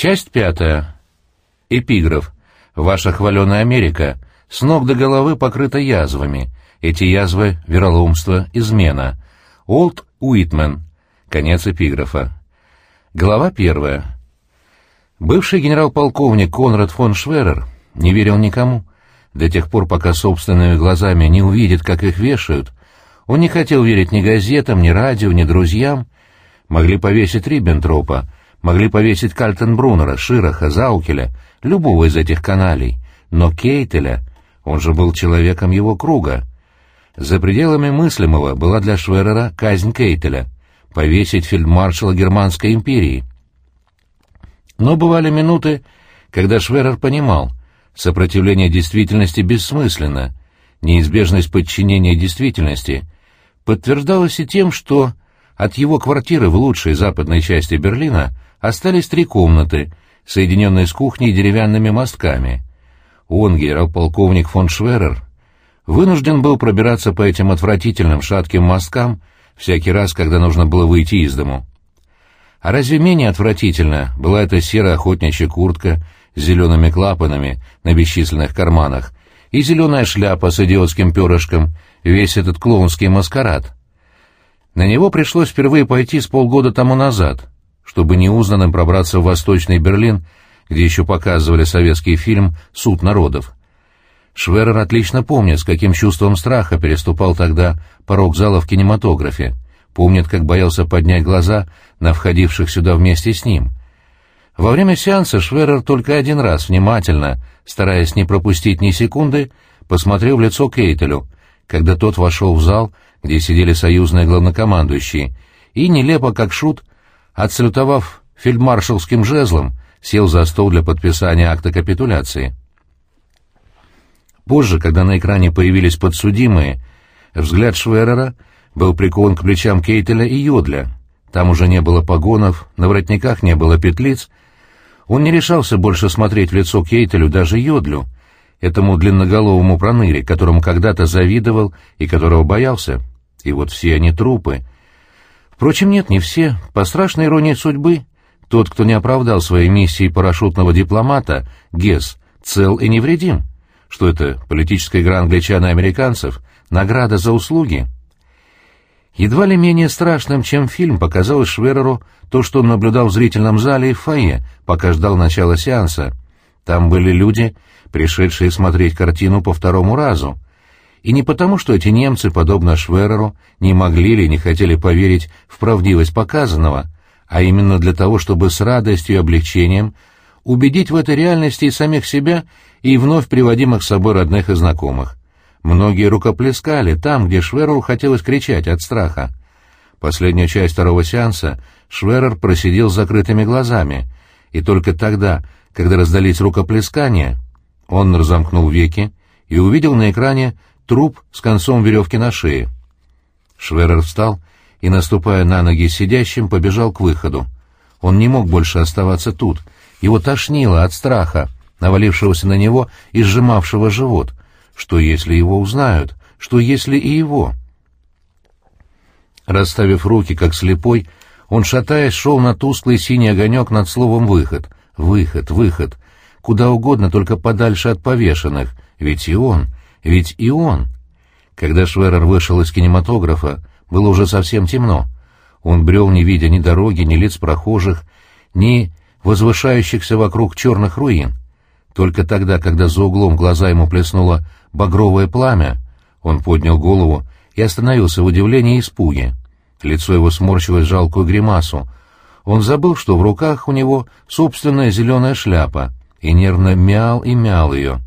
Часть пятая. Эпиграф. Ваша хваленая Америка с ног до головы покрыта язвами. Эти язвы — вероломство, измена. Олд Уитмен. Конец эпиграфа. Глава первая. Бывший генерал-полковник Конрад фон Шверер не верил никому. До тех пор, пока собственными глазами не увидит, как их вешают, он не хотел верить ни газетам, ни радио, ни друзьям. Могли повесить Риббентропа, могли повесить Кальтенбруннера, Шираха, Заукеля, любого из этих каналей. Но Кейтеля, он же был человеком его круга. За пределами мыслимого была для Шверера казнь Кейтеля — повесить фельдмаршала Германской империи. Но бывали минуты, когда Шверер понимал, сопротивление действительности бессмысленно, неизбежность подчинения действительности подтверждалась и тем, что от его квартиры в лучшей западной части Берлина остались три комнаты, соединенные с кухней деревянными мостками. Он, генерал-полковник фон Шверер, вынужден был пробираться по этим отвратительным шатким мосткам всякий раз, когда нужно было выйти из дому. А разве менее отвратительно была эта серая охотничья куртка с зелеными клапанами на бесчисленных карманах и зеленая шляпа с идиотским перышком, весь этот клоунский маскарад? На него пришлось впервые пойти с полгода тому назад, чтобы неузнанным пробраться в Восточный Берлин, где еще показывали советский фильм «Суд народов». Шверер отлично помнит, с каким чувством страха переступал тогда порог зала в кинематографе, помнит, как боялся поднять глаза на входивших сюда вместе с ним. Во время сеанса Шверер только один раз внимательно, стараясь не пропустить ни секунды, посмотрел в лицо Кейтелю, когда тот вошел в зал, где сидели союзные главнокомандующие, и, нелепо как шут, отсалютовав фельдмаршалским жезлом, сел за стол для подписания акта капитуляции. Позже, когда на экране появились подсудимые, взгляд Шверера был прикован к плечам Кейтеля и Йодля. Там уже не было погонов, на воротниках не было петлиц. Он не решался больше смотреть в лицо Кейтелю, даже Йодлю, этому длинноголовому проныре, которому когда-то завидовал и которого боялся. И вот все они трупы. Впрочем, нет, не все. По страшной иронии судьбы, тот, кто не оправдал своей миссии парашютного дипломата, Гесс, цел и невредим. Что это, политическая игра англичан и американцев? Награда за услуги? Едва ли менее страшным, чем фильм, показалось Швереру то, что он наблюдал в зрительном зале и фойе, пока ждал начала сеанса. Там были люди, пришедшие смотреть картину по второму разу. И не потому, что эти немцы, подобно Швереру, не могли или не хотели поверить в правдивость показанного, а именно для того, чтобы с радостью и облегчением убедить в этой реальности и самих себя, и вновь приводимых с собой родных и знакомых. Многие рукоплескали там, где Швереру хотелось кричать от страха. Последнюю часть второго сеанса Шверер просидел с закрытыми глазами, и только тогда, когда раздались рукоплескания, он разомкнул веки и увидел на экране труп с концом веревки на шее. Шверер встал и, наступая на ноги сидящим, побежал к выходу. Он не мог больше оставаться тут. Его тошнило от страха, навалившегося на него и сжимавшего живот. Что, если его узнают? Что, если и его? Расставив руки, как слепой, он, шатаясь, шел на тусклый синий огонек над словом «выход». «Выход, выход». Куда угодно, только подальше от повешенных. Ведь и он, ведь и он. Когда Шверер вышел из кинематографа, было уже совсем темно. Он брел, не видя ни дороги, ни лиц прохожих, ни возвышающихся вокруг черных руин. Только тогда, когда за углом глаза ему плеснуло багровое пламя, он поднял голову и остановился в удивлении и испуге. Лицо его сморщилось жалкую гримасу. Он забыл, что в руках у него собственная зеленая шляпа, и нервно мял и мял ее.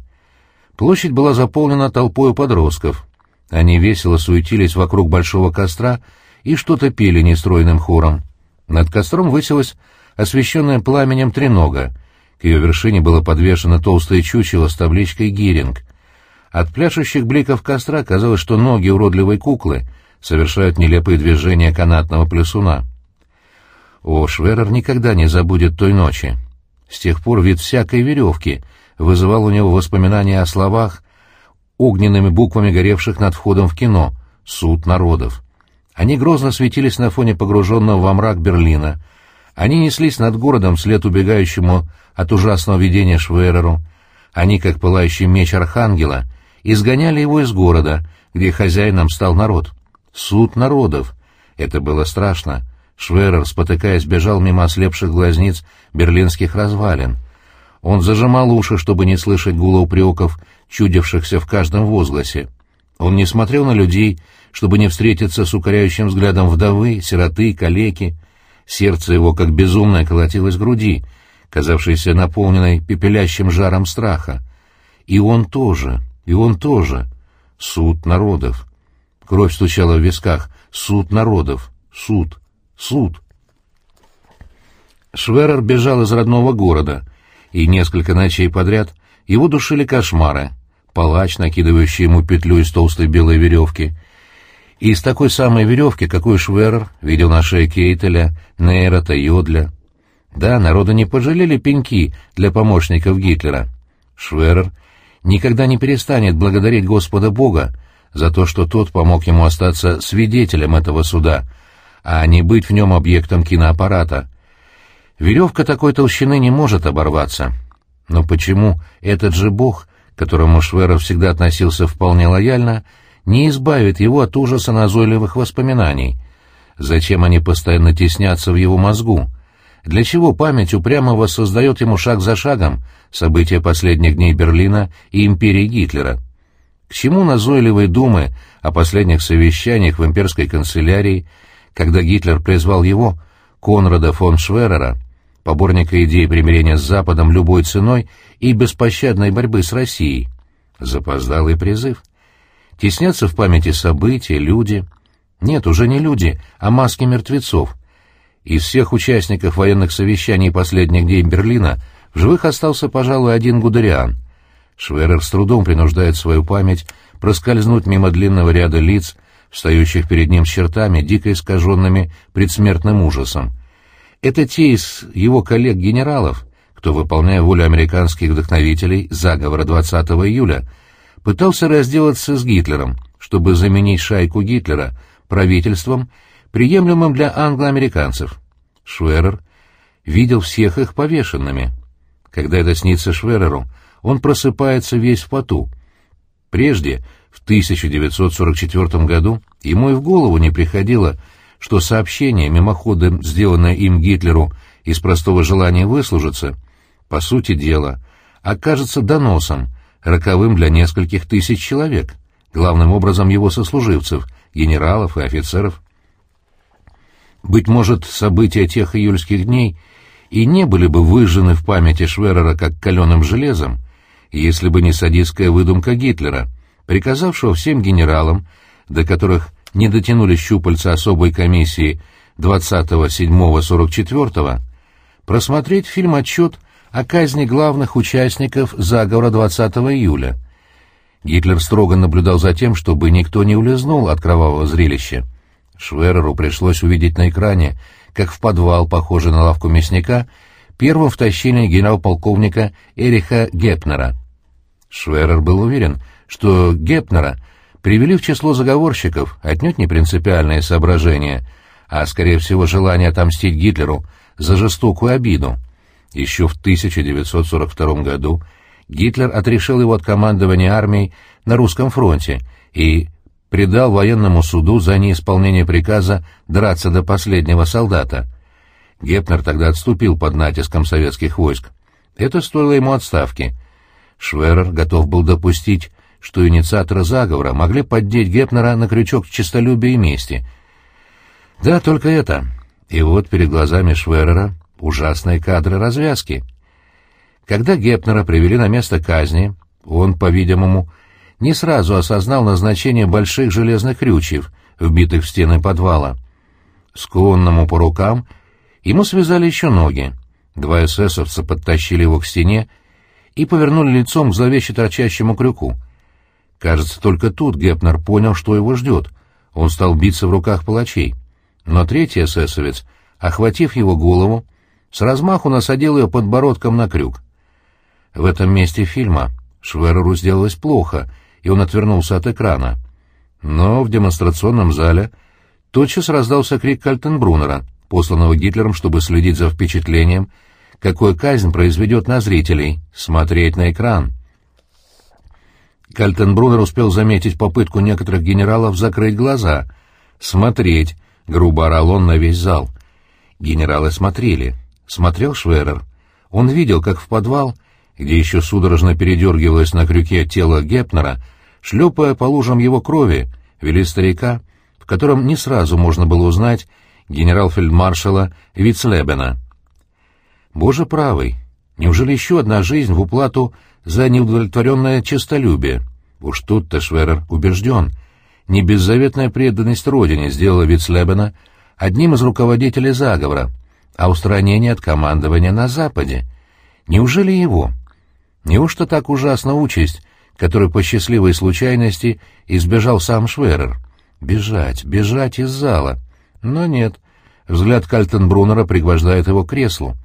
Площадь была заполнена толпой подростков. Они весело суетились вокруг большого костра и что-то пели нестройным хором. Над костром высилась освещенная пламенем тренога. К ее вершине было подвешено толстое чучело с табличкой «Гиринг». От пляшущих бликов костра казалось, что ноги уродливой куклы совершают нелепые движения канатного плесуна. О, Шверер никогда не забудет той ночи. С тех пор вид всякой веревки вызывал у него воспоминания о словах, огненными буквами горевших над входом в кино «Суд народов». Они грозно светились на фоне погруженного во мрак Берлина, Они неслись над городом вслед убегающему от ужасного видения Швереру. Они, как пылающий меч архангела, изгоняли его из города, где хозяином стал народ. Суд народов. Это было страшно. Шверер, спотыкаясь, бежал мимо ослепших глазниц берлинских развалин. Он зажимал уши, чтобы не слышать гула упреков, чудившихся в каждом возгласе. Он не смотрел на людей, чтобы не встретиться с укоряющим взглядом вдовы, сироты, калеки. Сердце его, как безумное, колотилось в груди, казавшейся наполненной пепелящим жаром страха. И он тоже, и он тоже. Суд народов. Кровь стучала в висках. Суд народов. Суд. Суд. Шверер бежал из родного города, и несколько ночей подряд его душили кошмары. Палач, накидывающий ему петлю из толстой белой веревки. И из такой самой веревки, какую Шверер видел на шее Кейтеля, Нейрота, Йодля. Да, народа не пожалели пеньки для помощников Гитлера. Шверер никогда не перестанет благодарить Господа Бога за то, что тот помог ему остаться свидетелем этого суда, а не быть в нем объектом киноаппарата. Веревка такой толщины не может оборваться. Но почему этот же Бог, к которому Шверер всегда относился вполне лояльно, не избавит его от ужаса назойливых воспоминаний? Зачем они постоянно теснятся в его мозгу? Для чего память упрямо воссоздает ему шаг за шагом события последних дней Берлина и империи Гитлера? К чему назойливые думы о последних совещаниях в имперской канцелярии, когда Гитлер призвал его, Конрада фон Шверера, поборника идеи примирения с Западом любой ценой и беспощадной борьбы с Россией? Запоздалый призыв. Теснятся в памяти события, люди. Нет, уже не люди, а маски мертвецов — из всех участников военных совещаний последних дней Берлина в живых остался, пожалуй, один Гудериан. Шверер с трудом принуждает свою память проскользнуть мимо длинного ряда лиц, встающих перед ним с чертами, дико искаженными предсмертным ужасом. Это те из его коллег-генералов, кто, выполняя волю американских вдохновителей заговора 20 июля, пытался разделаться с Гитлером, чтобы заменить шайку Гитлера правительством приемлемым для англоамериканцев. Шверер видел всех их повешенными. Когда это снится Швереру, он просыпается весь в поту. Прежде, в 1944 году, ему и в голову не приходило, что сообщение, мимоходом сделанное им Гитлеру из простого желания выслужиться, по сути дела, окажется доносом, роковым для нескольких тысяч человек, главным образом его сослуживцев, генералов и офицеров. Быть может, события тех июльских дней и не были бы выжжены в памяти Шверера как каленым железом, если бы не садистская выдумка Гитлера, приказавшего всем генералам, до которых не дотянулись щупальца особой комиссии 27-44, просмотреть фильм-отчет о казни главных участников заговора 20 июля. Гитлер строго наблюдал за тем, чтобы никто не улизнул от кровавого зрелища. Швереру пришлось увидеть на экране, как в подвал, похожий на лавку мясника, первым втащили генерал-полковника Эриха Гепнера. Шверер был уверен, что Гепнера привели в число заговорщиков отнюдь не принципиальные соображения, а, скорее всего, желание отомстить Гитлеру за жестокую обиду. Еще в 1942 году Гитлер отрешил его от командования армией на русском фронте и предал военному суду за неисполнение приказа драться до последнего солдата. Гепнер тогда отступил под натиском советских войск. Это стоило ему отставки. Шверер готов был допустить, что инициаторы заговора могли поддеть Гепнера на крючок честолюбия и мести. Да, только это. И вот перед глазами Шверера ужасные кадры развязки. Когда Гепнера привели на место казни, он, по-видимому, не сразу осознал назначение больших железных крючев, вбитых в стены подвала. Скованному по рукам ему связали еще ноги. Два эсэсовца подтащили его к стене и повернули лицом к зловеще торчащему крюку. Кажется, только тут Гепнер понял, что его ждет. Он стал биться в руках палачей. Но третий эсэсовец, охватив его голову, с размаху насадил ее подбородком на крюк. В этом месте фильма Швереру сделалось плохо — и он отвернулся от экрана. Но в демонстрационном зале тотчас раздался крик Кальтенбруннера посланного Гитлером, чтобы следить за впечатлением, какой казнь произведет на зрителей, смотреть на экран. Кальтенбруннер успел заметить попытку некоторых генералов закрыть глаза. «Смотреть!» — грубо орал он на весь зал. Генералы смотрели. Смотрел Шверер. Он видел, как в подвал, где еще судорожно передергивалось на крюке тело Гепнера, шлепая по лужам его крови, вели старика, в котором не сразу можно было узнать генерал-фельдмаршала Вицлебена. Боже правый, неужели еще одна жизнь в уплату за неудовлетворенное честолюбие? Уж тут-то Шверер убежден. Не беззаветная преданность родине сделала Вицлебена одним из руководителей заговора, а устранение от командования на Западе. Неужели его? Неужто так ужасна участь, которой по счастливой случайности избежал сам Шверер? Бежать, бежать из зала. Но нет. Взгляд Кальтенбруннера пригвождает его к креслу.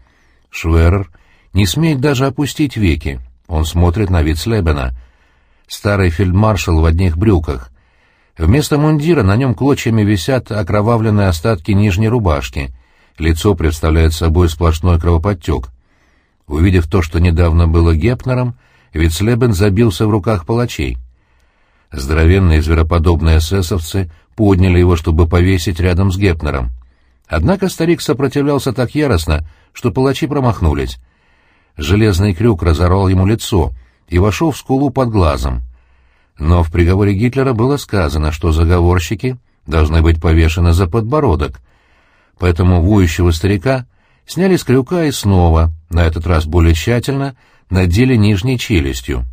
Шверер не смеет даже опустить веки. Он смотрит на вид Слебена. Старый фельдмаршал в одних брюках. Вместо мундира на нем клочьями висят окровавленные остатки нижней рубашки. Лицо представляет собой сплошной кровоподтек. Увидев то, что недавно было Гепнером, Вицлебен забился в руках палачей. Здоровенные звероподобные эсэсовцы подняли его, чтобы повесить рядом с Гепнером. Однако старик сопротивлялся так яростно, что палачи промахнулись. Железный крюк разорвал ему лицо и вошел в скулу под глазом. Но в приговоре Гитлера было сказано, что заговорщики должны быть повешены за подбородок. Поэтому воющего старика сняли с крюка и снова, на этот раз более тщательно, надели нижней челюстью.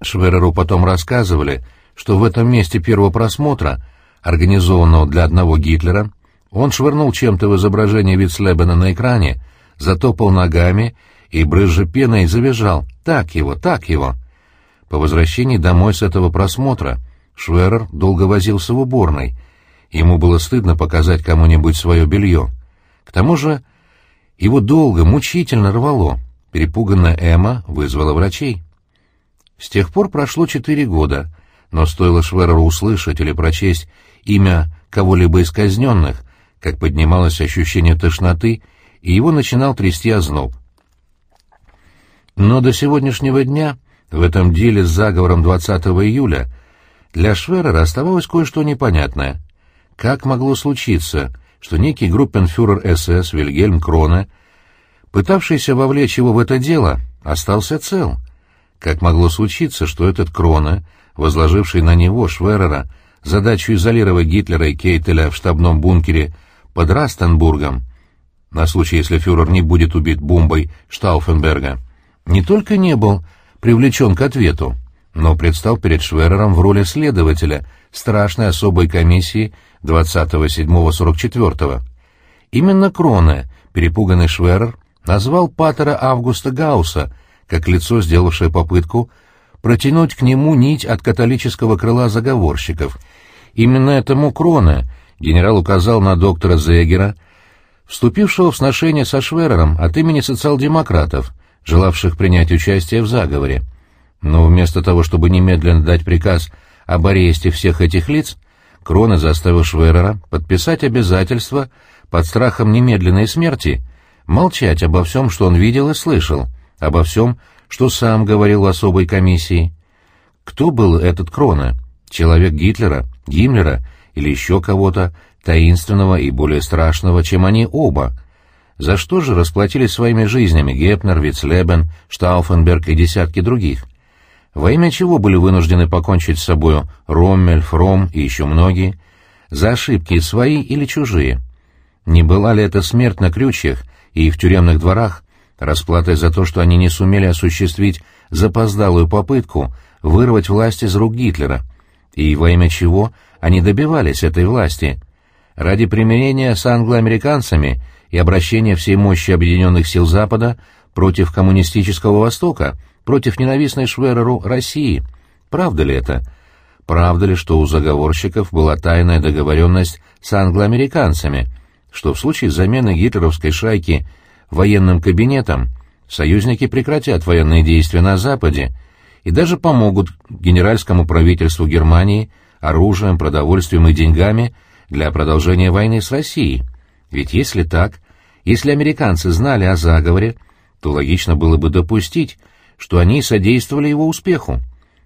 Швереру потом рассказывали, что в этом месте первого просмотра, организованного для одного Гитлера, он швырнул чем-то в изображение Вицлебена на экране, затопал ногами и, брызжа пеной, завизжал «Так его, так его!». По возвращении домой с этого просмотра Шверер долго возился в уборной. Ему было стыдно показать кому-нибудь свое белье. К тому же его долго, мучительно рвало. Перепуганная Эмма вызвала врачей. С тех пор прошло четыре года, но стоило Швереру услышать или прочесть имя кого-либо из казненных, как поднималось ощущение тошноты, и его начинал трясти озноб. Но до сегодняшнего дня, в этом деле с заговором 20 июля, для Шверера оставалось кое-что непонятное. Как могло случиться, что некий группенфюрер СС Вильгельм Кроне, пытавшийся вовлечь его в это дело, остался цел? Как могло случиться, что этот Кроне, возложивший на него, Шверера, задачу изолировать Гитлера и Кейтеля в штабном бункере под Растенбургом, на случай, если фюрер не будет убит бомбой Штауфенберга, не только не был привлечен к ответу, но предстал перед Шверером в роли следователя страшной особой комиссии 27-44. Именно Кроне, перепуганный Шверер, назвал Паттера Августа Гаусса как лицо, сделавшее попытку протянуть к нему нить от католического крыла заговорщиков. Именно этому Кроне генерал указал на доктора Зегера, вступившего в сношение со Шверером от имени социал-демократов, желавших принять участие в заговоре. Но вместо того, чтобы немедленно дать приказ об аресте всех этих лиц, Крона заставил Шверера подписать обязательство под страхом немедленной смерти молчать обо всем, что он видел и слышал, обо всем, что сам говорил особой комиссии. Кто был этот Крона? Человек Гитлера, Гиммлера или еще кого-то, таинственного и более страшного, чем они оба. За что же расплатились своими жизнями Гепнер, Вицлебен, Штауфенберг и десятки других? Во имя чего были вынуждены покончить с собою Роммель, Фром и еще многие? За ошибки свои или чужие? Не была ли это смерть на крючьях и в тюремных дворах, расплатой за то, что они не сумели осуществить запоздалую попытку вырвать власть из рук Гитлера? И во имя чего они добивались этой власти? Ради примирения с англоамериканцами и обращения всей мощи объединенных сил Запада против коммунистического Востока, против ненавистной Швереру России. Правда ли это? Правда ли, что у заговорщиков была тайная договоренность с англоамериканцами, что в случае замены гитлеровской шайки военным кабинетом союзники прекратят военные действия на Западе и даже помогут генеральскому правительству Германии оружием, продовольствием и деньгами – для продолжения войны с Россией. Ведь если так, если американцы знали о заговоре, то логично было бы допустить, что они содействовали его успеху.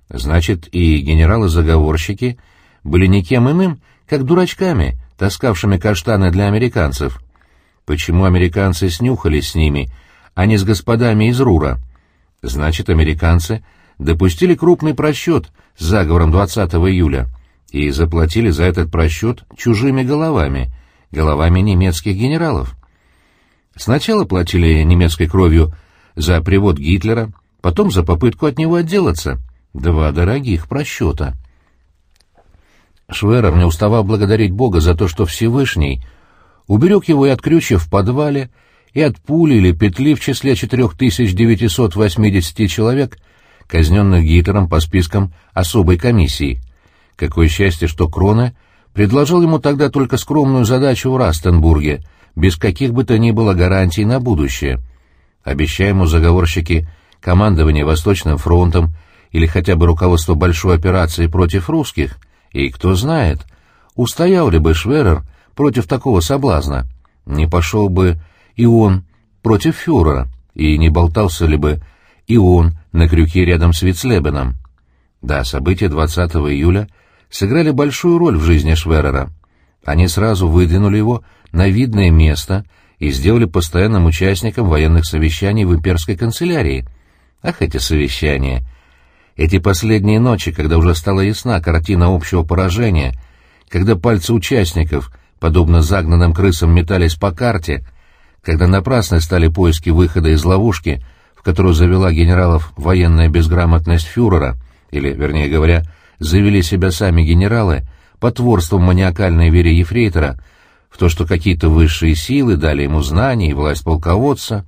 Значит, и генералы-заговорщики были никем иным, как дурачками, таскавшими каштаны для американцев. Почему американцы снюхались с ними, а не с господами из Рура? Значит, американцы допустили крупный просчет с заговором 20 июля и заплатили за этот просчет чужими головами, головами немецких генералов. Сначала платили немецкой кровью за привод Гитлера, потом за попытку от него отделаться. Два дорогих просчета. Шверер не уставал благодарить Бога за то, что Всевышний уберег его и от крючья в подвале, и от пули или петли в числе 4980 человек, казненных Гитлером по спискам особой комиссии. Какое счастье, что Крона предложил ему тогда только скромную задачу в Растенбурге, без каких бы то ни было гарантий на будущее. Обещая ему заговорщики командование Восточным фронтом или хотя бы руководство большой операции против русских, и кто знает, устоял ли бы Шверер против такого соблазна, не пошел бы и он против фюрера, и не болтался ли бы и он на крюке рядом с Вицлебеном. Да, события 20 июля сыграли большую роль в жизни Шверера. Они сразу выдвинули его на видное место и сделали постоянным участником военных совещаний в имперской канцелярии. Ах, эти совещания! Эти последние ночи, когда уже стала ясна картина общего поражения, когда пальцы участников, подобно загнанным крысам, метались по карте, когда напрасны стали поиски выхода из ловушки, в которую завела генералов военная безграмотность фюрера, или, вернее говоря, завели себя сами генералы, потворством маниакальной вере ефрейтора в то, что какие-то высшие силы дали ему знания и власть полководца,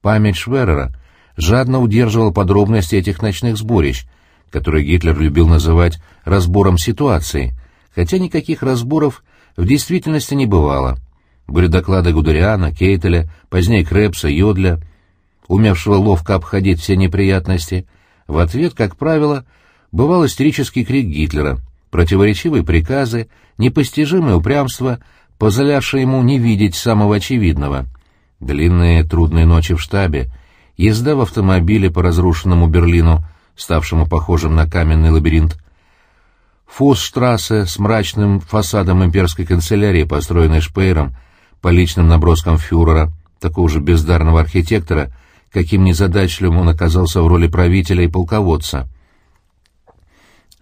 память Шверера жадно удерживала подробности этих ночных сборищ, которые Гитлер любил называть «разбором ситуации», хотя никаких разборов в действительности не бывало. Были доклады Гудериана, Кейтеля, позднее Крепса, Йодля, умевшего ловко обходить все неприятности. В ответ, как правило, бывал истерический крик Гитлера, противоречивые приказы, непостижимое упрямство, позволявшее ему не видеть самого очевидного. Длинные трудные ночи в штабе, езда в автомобиле по разрушенному Берлину, ставшему похожим на каменный лабиринт, Фоссштрассе с мрачным фасадом имперской канцелярии, построенной Шпейером по личным наброскам фюрера, такого же бездарного архитектора, каким незадачливым он оказался в роли правителя и полководца.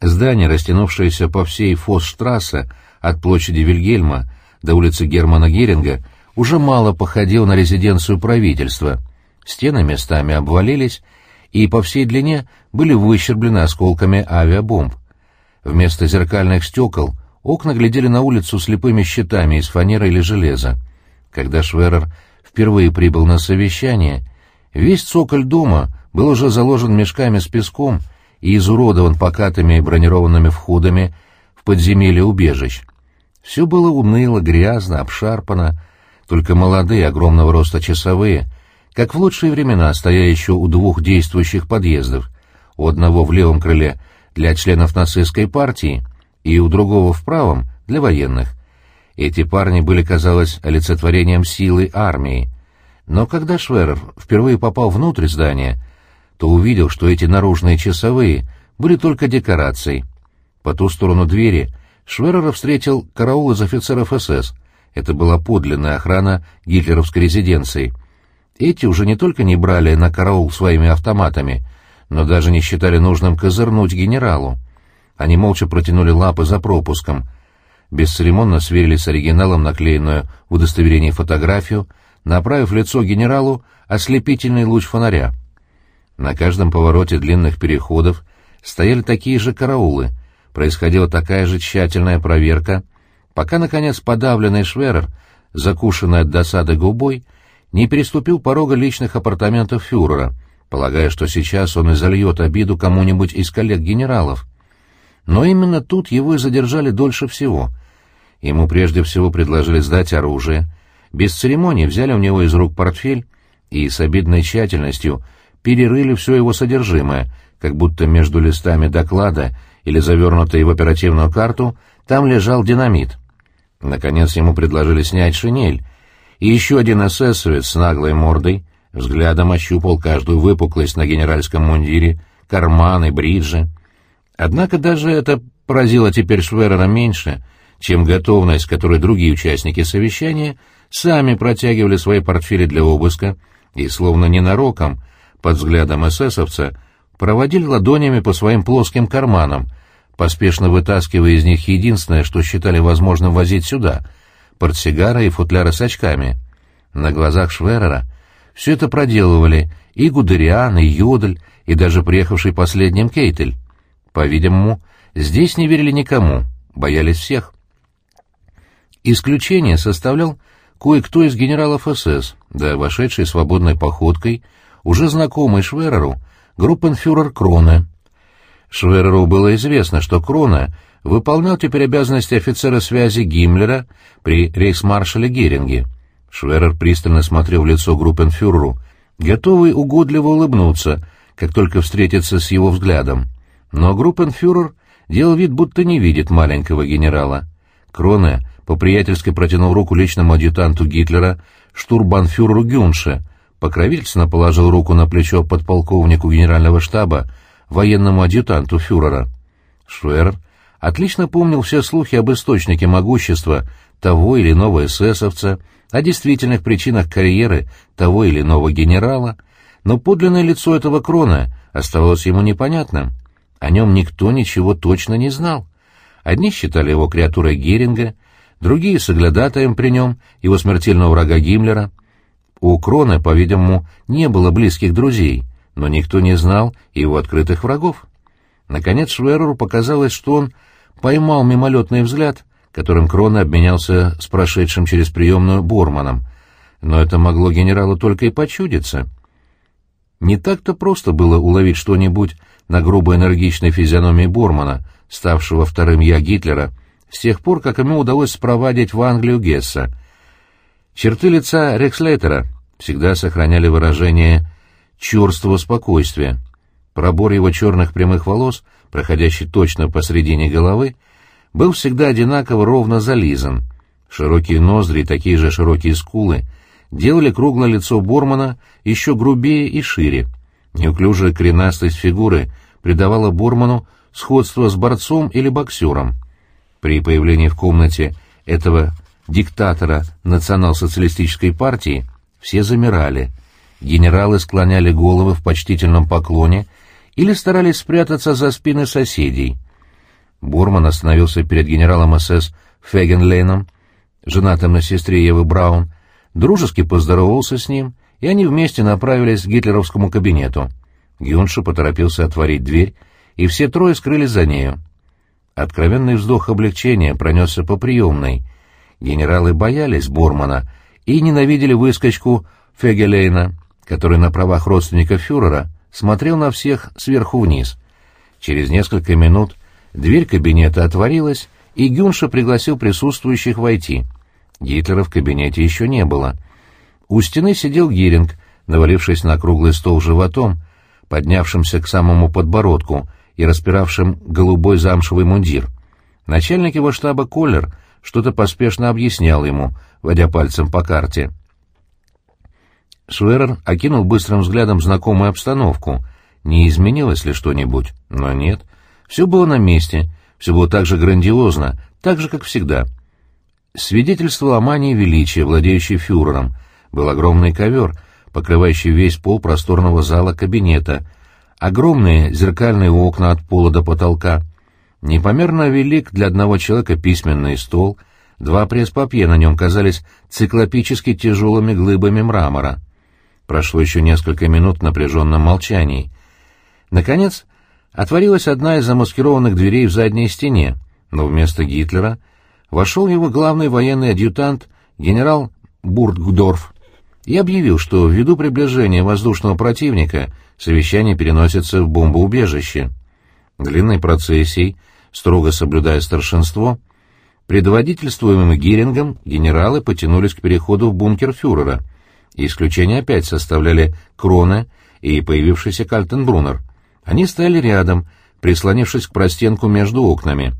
Здание, растянувшееся по всей Фоссштрассе от площади Вильгельма до улицы Германа Геринга, уже мало походило на резиденцию правительства. Стены местами обвалились и по всей длине были выщерблены осколками авиабомб. Вместо зеркальных стекол окна глядели на улицу слепыми щитами из фанеры или железа. Когда Шверер впервые прибыл на совещание, весь цоколь дома был уже заложен мешками с песком и изуродован покатыми бронированными входами в подземелье убежищ. Все было уныло, грязно, обшарпано, только молодые, огромного роста часовые, как в лучшие времена, стоя еще у двух действующих подъездов, у одного в левом крыле для членов нацистской партии и у другого в правом для военных. Эти парни были, казалось, олицетворением силы армии. Но когда Шверер впервые попал внутрь здания, то увидел, что эти наружные часовые были только декорацией. По ту сторону двери — Шверера встретил караул из офицеров СС. Это была подлинная охрана гитлеровской резиденции. Эти уже не только не брали на караул своими автоматами, но даже не считали нужным козырнуть генералу. Они молча протянули лапы за пропуском, бесцеремонно сверили с оригиналом наклеенную в удостоверении фотографию, направив лицо генералу ослепительный луч фонаря. На каждом повороте длинных переходов стояли такие же караулы — происходила такая же тщательная проверка, пока, наконец, подавленный Шверер, закушенный от досады губой, не переступил порога личных апартаментов фюрера, полагая, что сейчас он изольет обиду кому-нибудь из коллег-генералов. Но именно тут его и задержали дольше всего. Ему прежде всего предложили сдать оружие, без церемоний взяли у него из рук портфель и с обидной тщательностью перерыли все его содержимое, как будто между листами доклада или завернутый в оперативную карту, там лежал динамит. Наконец ему предложили снять шинель, и еще один эсэсовец с наглой мордой взглядом ощупал каждую выпуклость на генеральском мундире, карманы, бриджи. Однако даже это поразило теперь Шверера меньше, чем готовность, которой другие участники совещания сами протягивали свои портфели для обыска и, словно ненароком, под взглядом эсэсовца, проводили ладонями по своим плоским карманам, поспешно вытаскивая из них единственное, что считали возможным возить сюда — портсигары и футляры с очками. На глазах Шверера все это проделывали и Гудериан, и Йодль, и даже приехавший последним Кейтель. По-видимому, здесь не верили никому, боялись всех. Исключение составлял кое-кто из генералов СС, да вошедший свободной походкой, уже знакомый Швереру, группенфюрер Кроне. Швереру было известно, что Крона выполнял теперь обязанности офицера связи Гиммлера при рейхсмаршале Геринге. Шверер пристально смотрел в лицо группенфюреру, готовый угодливо улыбнуться, как только встретится с его взглядом. Но группенфюрер делал вид, будто не видит маленького генерала. Кроне по-приятельски протянул руку личному адъютанту Гитлера, штурбанфюреру Гюнше, покровительственно положил руку на плечо подполковнику генерального штаба, военному адъютанту фюрера. Шуэр отлично помнил все слухи об источнике могущества того или иного эсэсовца, о действительных причинах карьеры того или иного генерала, но подлинное лицо этого крона оставалось ему непонятным. О нем никто ничего точно не знал. Одни считали его креатурой Геринга, другие — соглядатаем при нем, его смертельного врага Гиммлера. У Крона, по-видимому, не было близких друзей, но никто не знал его открытых врагов. Наконец Швереру показалось, что он поймал мимолетный взгляд, которым Крона обменялся с прошедшим через приемную Борманом, но это могло генералу только и почудиться. Не так-то просто было уловить что-нибудь на грубо энергичной физиономии Бормана, ставшего вторым «я» Гитлера — с тех пор, как ему удалось спровадить в Англию Гесса. Черты лица Рекслейтера всегда сохраняли выражение черствого спокойствия. Пробор его черных прямых волос, проходящий точно посредине головы, был всегда одинаково ровно зализан. Широкие ноздри и такие же широкие скулы делали круглое лицо Бормана еще грубее и шире. Неуклюжая коренастость фигуры придавала Борману сходство с борцом или боксером. При появлении в комнате этого диктатора национал-социалистической партии все замирали. Генералы склоняли головы в почтительном поклоне или старались спрятаться за спины соседей. Бурман остановился перед генералом СС Фегенлейном, женатым на сестре Евы Браун, дружески поздоровался с ним, и они вместе направились к гитлеровскому кабинету. Гюнша поторопился отворить дверь, и все трое скрылись за нею. Откровенный вздох облегчения пронесся по приемной. Генералы боялись Бормана и ненавидели выскочку Фегелейна, который на правах родственника фюрера смотрел на всех сверху вниз. Через несколько минут дверь кабинета отворилась, и Гюнша пригласил присутствующих войти. Гитлера в кабинете еще не было. У стены сидел Геринг, навалившись на круглый стол животом, поднявшимся к самому подбородку, и распиравшим голубой замшевый мундир. Начальник его штаба Коллер что-то поспешно объяснял ему, водя пальцем по карте. Шверер окинул быстрым взглядом знакомую обстановку. Не изменилось ли что-нибудь? Но нет. Все было на месте, все было так же грандиозно, так же, как всегда. Свидетельствовал о мании величия, владеющей фюрером. Был огромный ковер, покрывающий весь пол просторного зала кабинета, огромные зеркальные окна от пола до потолка, непомерно велик для одного человека письменный стол, два пресс-папье на нем казались циклопически тяжелыми глыбами мрамора. Прошло еще несколько минут в напряженном молчании. Наконец, отворилась одна из замаскированных дверей в задней стене, но вместо Гитлера вошел его главный военный адъютант генерал Бургдорф и объявил, что ввиду приближения воздушного противника совещание переносится в бомбоубежище. Длинной процессией, строго соблюдая старшинство, предводительствуемым Герингом генералы потянулись к переходу в бункер фюрера. Исключение опять составляли Крона и появившийся Кальтенбруннер. Они стояли рядом, прислонившись к простенку между окнами.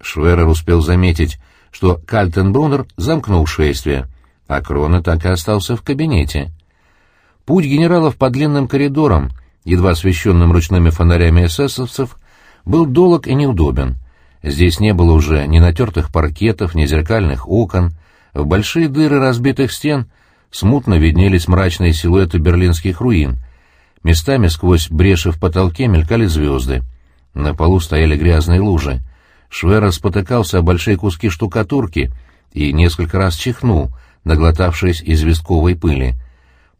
Шверер успел заметить что Кальтенбруннер замкнул шествие, а Крона так и остался в кабинете. Путь генералов по длинным коридорам, едва освещенным ручными фонарями эсэсовцев, был долог и неудобен. Здесь не было уже ни натертых паркетов, ни зеркальных окон. В большие дыры разбитых стен смутно виднелись мрачные силуэты берлинских руин. Местами сквозь бреши в потолке мелькали звезды. На полу стояли грязные лужи. Швера спотыкался о большие куски штукатурки и несколько раз чихнул, наглотавшись известковой пыли.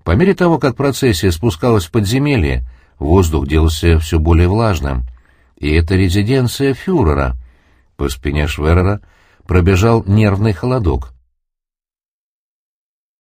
По мере того, как процессия спускалась в подземелье, воздух делался все более влажным. И это резиденция фюрера. По спине Шверера пробежал нервный холодок.